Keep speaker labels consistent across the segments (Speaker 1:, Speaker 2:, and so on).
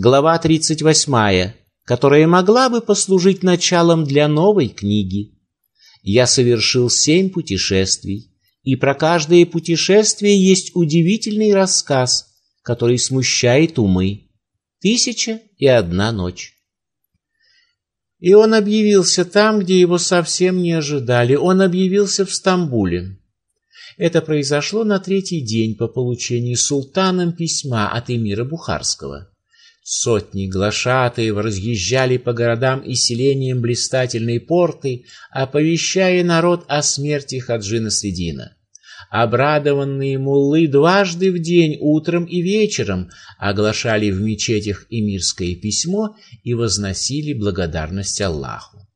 Speaker 1: Глава 38, которая могла бы послужить началом для новой книги. Я совершил семь путешествий, и про каждое путешествие есть удивительный рассказ, который смущает умы. Тысяча и одна ночь. И он объявился там, где его совсем не ожидали. Он объявился в Стамбуле. Это произошло на третий день по получении султаном письма от эмира Бухарского. Сотни глашатаев разъезжали по городам и селениям блистательной порты, оповещая народ о смерти Хаджина Средина. Обрадованные муллы дважды в день, утром и вечером, оглашали в мечетях эмирское письмо и возносили благодарность Аллаху.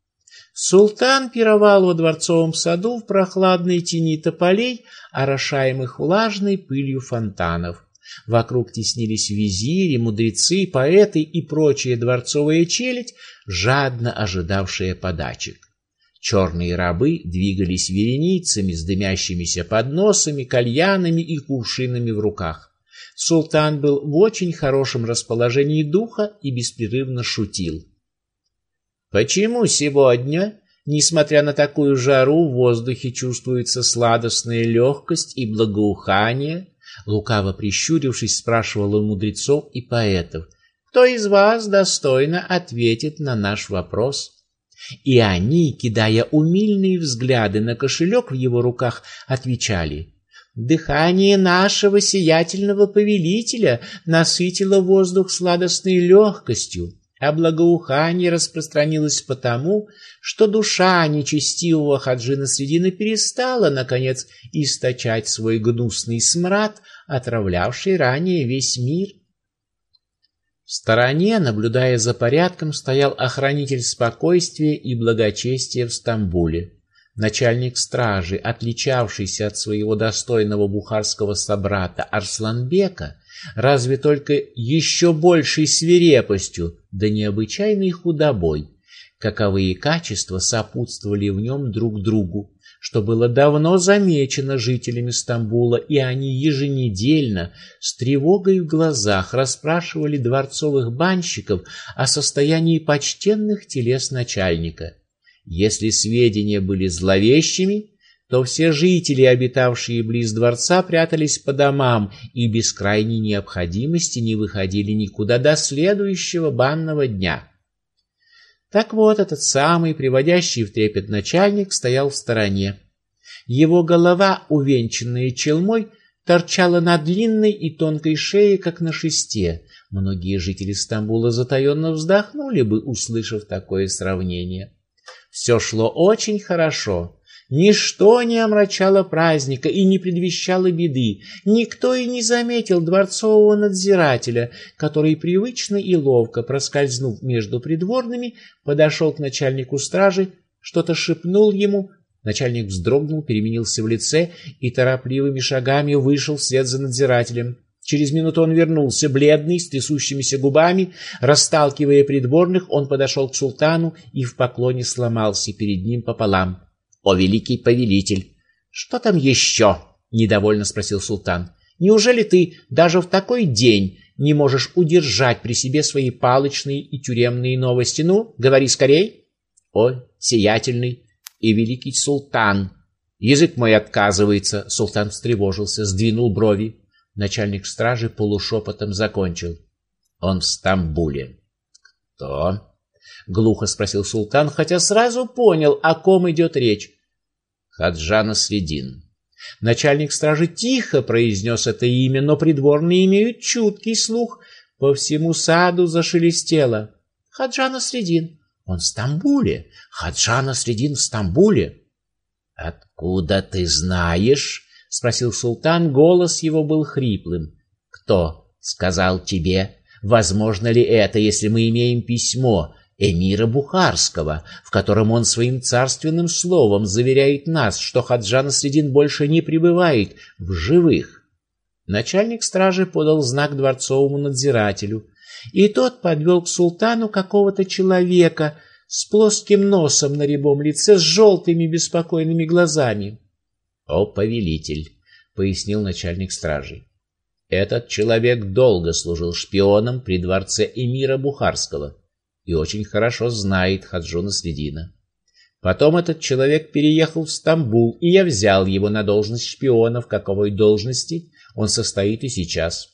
Speaker 1: Султан пировал во дворцовом саду в прохладной тени тополей, орошаемых влажной пылью фонтанов. Вокруг теснились визири, мудрецы, поэты и прочая дворцовая челядь, жадно ожидавшая подачек. Черные рабы двигались вереницами с дымящимися подносами, кальянами и кувшинами в руках. Султан был в очень хорошем расположении духа и беспрерывно шутил. Почему сегодня, несмотря на такую жару, в воздухе чувствуется сладостная легкость и благоухание? Лукаво прищурившись, спрашивал он мудрецов и поэтов: "Кто из вас достойно ответит на наш вопрос?" И они, кидая умильные взгляды на кошелек в его руках, отвечали: Дыхание нашего сиятельного повелителя насытило воздух сладостной легкостью, а благоухание распространилось потому, что душа нечестивого хаджина Средина перестала, наконец, источать свой гнусный смрад, отравлявший ранее весь мир. В стороне, наблюдая за порядком, стоял охранитель спокойствия и благочестия в Стамбуле, начальник стражи, отличавшийся от своего достойного бухарского собрата Арсланбека, разве только еще большей свирепостью да необычайной худобой. Каковые качества сопутствовали в нем друг другу, что было давно замечено жителями Стамбула, и они еженедельно с тревогой в глазах расспрашивали дворцовых банщиков о состоянии почтенных телес начальника. Если сведения были зловещими, то все жители, обитавшие близ дворца, прятались по домам и без крайней необходимости не выходили никуда до следующего банного дня. Так вот, этот самый приводящий в трепет начальник стоял в стороне. Его голова, увенчанная челмой, торчала на длинной и тонкой шее, как на шесте. Многие жители Стамбула затаенно вздохнули бы, услышав такое сравнение. Все шло очень хорошо. Ничто не омрачало праздника и не предвещало беды. Никто и не заметил дворцового надзирателя, который привычно и ловко проскользнув между придворными, подошел к начальнику стражи, что-то шепнул ему. Начальник вздрогнул, переменился в лице и торопливыми шагами вышел вслед за надзирателем. Через минуту он вернулся, бледный, с трясущимися губами, расталкивая придворных, он подошел к султану и в поклоне сломался перед ним пополам. О великий повелитель, что там еще? недовольно спросил султан. Неужели ты даже в такой день не можешь удержать при себе свои палочные и тюремные новости? Ну, говори скорей. О, сиятельный и великий султан, язык мой отказывается. Султан встревожился, сдвинул брови. Начальник стражи полушепотом закончил: он в Стамбуле. Кто? Глухо спросил султан, хотя сразу понял, о ком идет речь. Хаджана Средин. Начальник стражи тихо произнес это имя, но придворные имеют чуткий слух. По всему саду зашелестело. Хаджана Средин. Он в Стамбуле. Хаджана Средин в Стамбуле. Откуда ты знаешь? спросил султан, голос его был хриплым. Кто сказал тебе? Возможно ли это, если мы имеем письмо, эмира Бухарского, в котором он своим царственным словом заверяет нас, что Хаджан Средин больше не пребывает в живых. Начальник стражи подал знак дворцовому надзирателю, и тот подвел к султану какого-то человека с плоским носом на рябом лице, с желтыми беспокойными глазами. О повелитель, пояснил начальник стражи. Этот человек долго служил шпионом при дворце эмира Бухарского и очень хорошо знает Хаджуна Средина. Потом этот человек переехал в Стамбул, и я взял его на должность шпиона, в каковой должности он состоит и сейчас.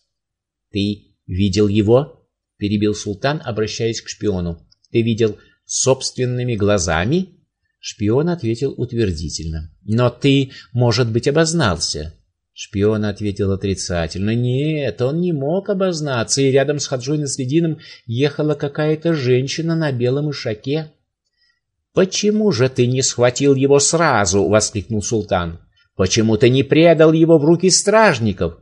Speaker 1: Ты видел его? перебил султан, обращаясь к шпиону. Ты видел собственными глазами? Шпион ответил утвердительно. Но ты, может быть, обознался? Шпион ответил отрицательно. Нет, он не мог обознаться, и рядом с Хаджой Насредином ехала какая-то женщина на белом ишаке. Почему же ты не схватил его сразу? воскликнул султан. Почему ты не предал его в руки стражников?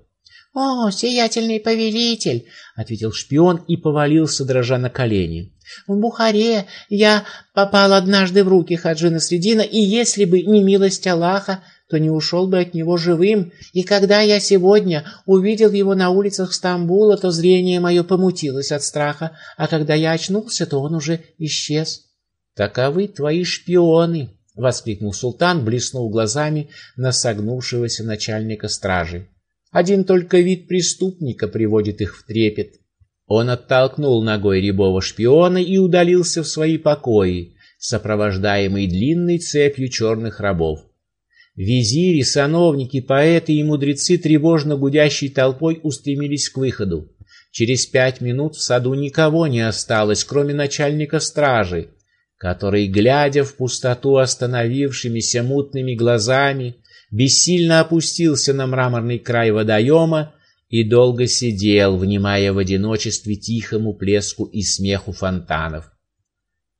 Speaker 2: О, сиятельный повелитель, ответил шпион и повалился дрожа на колени. В Бухаре я попал однажды в руки Хаджина Средина, и если бы не милость Аллаха, то не ушел бы от него живым. И когда я сегодня увидел его на улицах Стамбула, то зрение мое помутилось от страха, а когда я очнулся, то он уже исчез. Таковы твои шпионы, воскликнул султан, блеснув глазами на согнувшегося начальника стражи. Один только вид преступника приводит их в трепет. Он оттолкнул ногой рябого шпиона и удалился в свои покои, сопровождаемый длинной цепью черных рабов. Визири, сановники, поэты и мудрецы тревожно гудящей толпой устремились к выходу. Через пять минут в саду никого не осталось, кроме начальника стражи, который, глядя в пустоту остановившимися мутными глазами, бессильно опустился на мраморный край водоема и долго сидел, внимая в одиночестве тихому плеску и смеху фонтанов.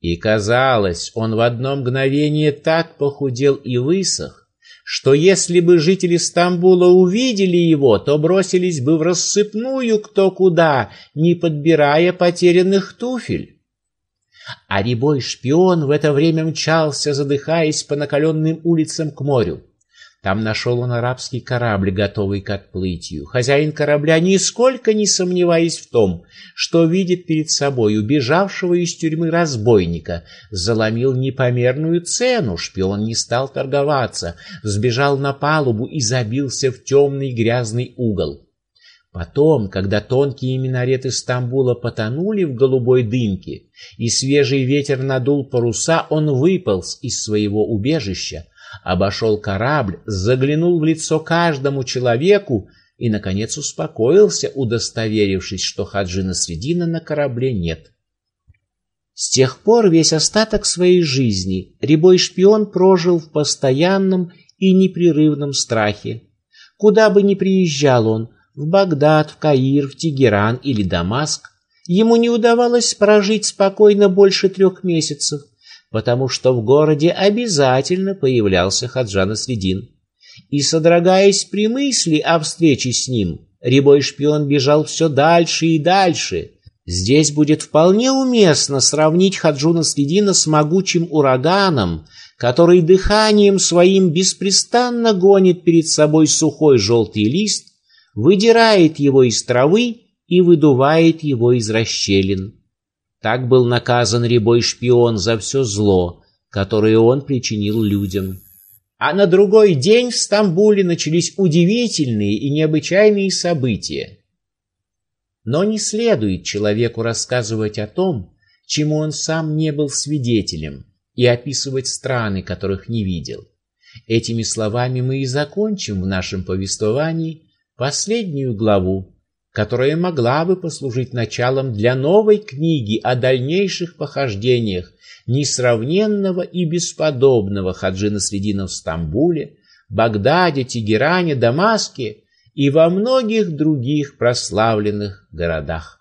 Speaker 2: И казалось, он в одно мгновение так похудел и высох, что если бы жители Стамбула увидели его, то бросились бы в рассыпную кто куда, не подбирая потерянных туфель. А рябой шпион в это время мчался, задыхаясь по накаленным улицам к морю. Там нашел он арабский корабль, готовый к отплытию. Хозяин корабля, нисколько не сомневаясь в том, что видит перед собой убежавшего из тюрьмы разбойника, заломил непомерную цену. Шпион не стал торговаться, сбежал на палубу и забился в темный грязный угол. Потом, когда тонкие минареты Стамбула потонули в голубой дымке и свежий ветер надул паруса, он выполз из своего убежища, обошел корабль, заглянул в лицо каждому человеку и, наконец, успокоился, удостоверившись, что Хаджина Средина на корабле нет. С тех пор весь остаток своей жизни рябой шпион прожил в постоянном и непрерывном страхе. Куда бы ни приезжал он, в Багдад, в Каир, в Тегеран или Дамаск, ему не удавалось прожить спокойно больше трех месяцев – потому что в городе обязательно появлялся Хаджан Средин. И содрогаясь при мысли о встрече с ним, рябой шпион бежал все дальше и дальше. Здесь будет вполне уместно сравнить Хаджуна Средина с могучим ураганом, который дыханием своим беспрестанно гонит перед собой сухой желтый лист, выдирает его из травы и выдувает его из расщелин. Так был наказан рябой шпион за все зло, которое он причинил людям. А на другой день в Стамбуле начались удивительные и необычайные события. Но не следует человеку рассказывать о том, чему он сам не был свидетелем, и описывать страны, которых не видел. Этими словами мы и закончим в нашем повествовании последнюю главу которая могла бы послужить началом для новой книги о дальнейших похождениях несравненного и бесподобного Хаджина Средина в Стамбуле, Багдаде, Тегеране, Дамаске и во многих других прославленных городах.